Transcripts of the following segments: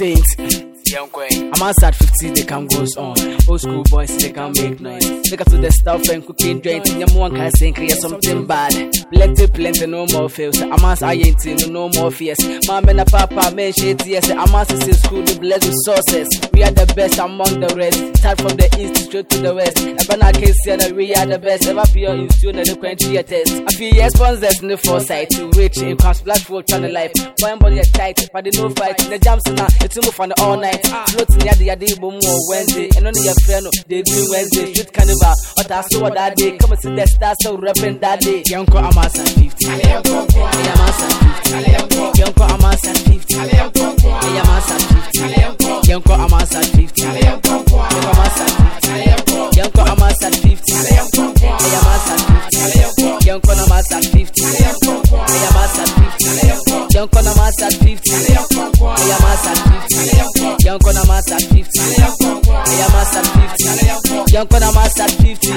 Saints. I'm outside 50, they can goes on. Old school boys, they can make noise. Look to the stuff and cooking joints. And one can say, create something bad. Plenty, plenty, no more fails. I'm as I ain't no more fears. Mama and papa, man, shit, yes. I'm as in school, the blessed with sources. We are the best among the rest. Start from the east straight to the west. I can see that we are the best. Ever feel in tune the quench your test. I feel yes, sponsors in the foresight. To reach, it comes splash for trying life. Boy, body tight, but they no fight. The jumps now, it's move on the all night. Floating yadi yadi boom Wednesday. And on your friend, they do Wednesday. Street carnival, or that's what I saw that day. Come and see the stars, so repping that day. Yanko Amasa 50. Yamasa 50. Yanko Amasa 50. Yamasa 50. Yanko Amasa 50. Yanko Amasa 50. Yanko Amasa 50. Yamasa 50. Yanko Amasa 50. Yamasa 50. Yanko Amasa 50. Yamasa 50. Yanko Amasa 50. Yamasa 50. Yanko Amasa 50.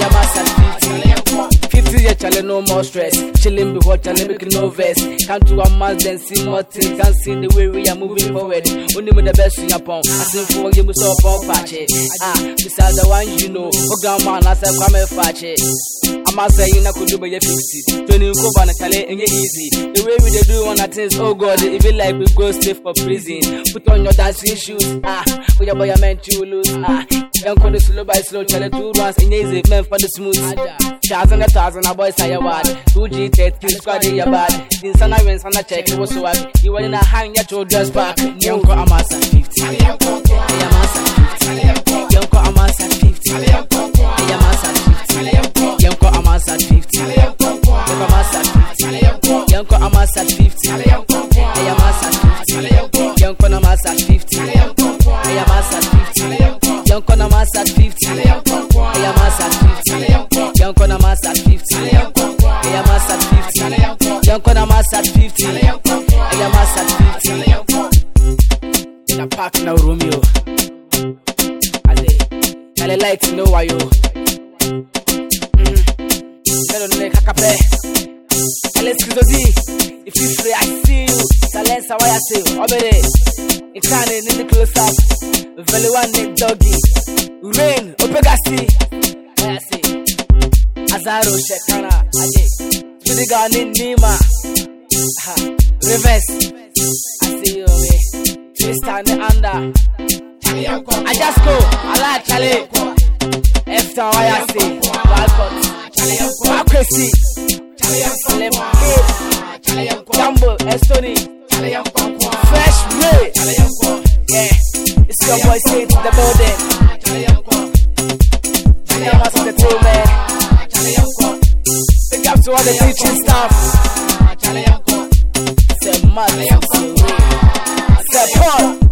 Yamasa 50. 50 years, chale, no more stress. Chilling before chale, making no verse. Come to a month, then see more things. Can see the way we are moving forward. Only with the best in Japan. I sing for you, so up patch it. Ah, besides the one you know. Oh, grandma, I said, come and patch it. I'm not saying I could do by 50. 20 cover and chale, and get easy. The way we they do on that things, oh God, it be like we go stay for prison. Put on your dancing shoes. Ah, for your boy, I meant you lose. Ah, young call the slow by slow, chale, two runs, and easy, man for the smooth. Thousand a thousand, a boy say your word. 2G, 30 squad, in your bad. In Sana, when Sana check, it was so happy. You were in a hang, your children's back. Yonko Amasa 50. Yamasa 50. Yonko Amasa 50. Yamasa 50. Yonko Amasa 50. Yamasa 50. Yonko Amasa 50. Yamasa 50. Yonko Amasa 50. Yamasa 50. Yonko Amasa 50. Yamasa 50. In a park now, Romeo. Ade, I like to know why you. Pero ne kakape. Excuse Silence, why I say you. Obede, it can't in the close up. Very one doggy. Rain, Opegasi. Why say, Azaro Shekana, Aje. Spidigan in Nima. Reverse. I see you, eh. Twist the under. I just go, I like Charlie. After why I say, Walcott. Wow, Some boys sit in the building. They must be the two men. Big up to all the teaching staff. Say, man, say, Paul.